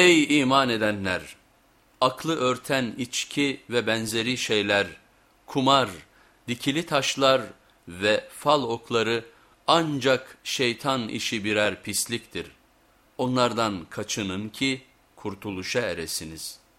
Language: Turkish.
Ey iman edenler! Aklı örten içki ve benzeri şeyler, kumar, dikili taşlar ve fal okları ancak şeytan işi birer pisliktir. Onlardan kaçının ki kurtuluşa eresiniz.''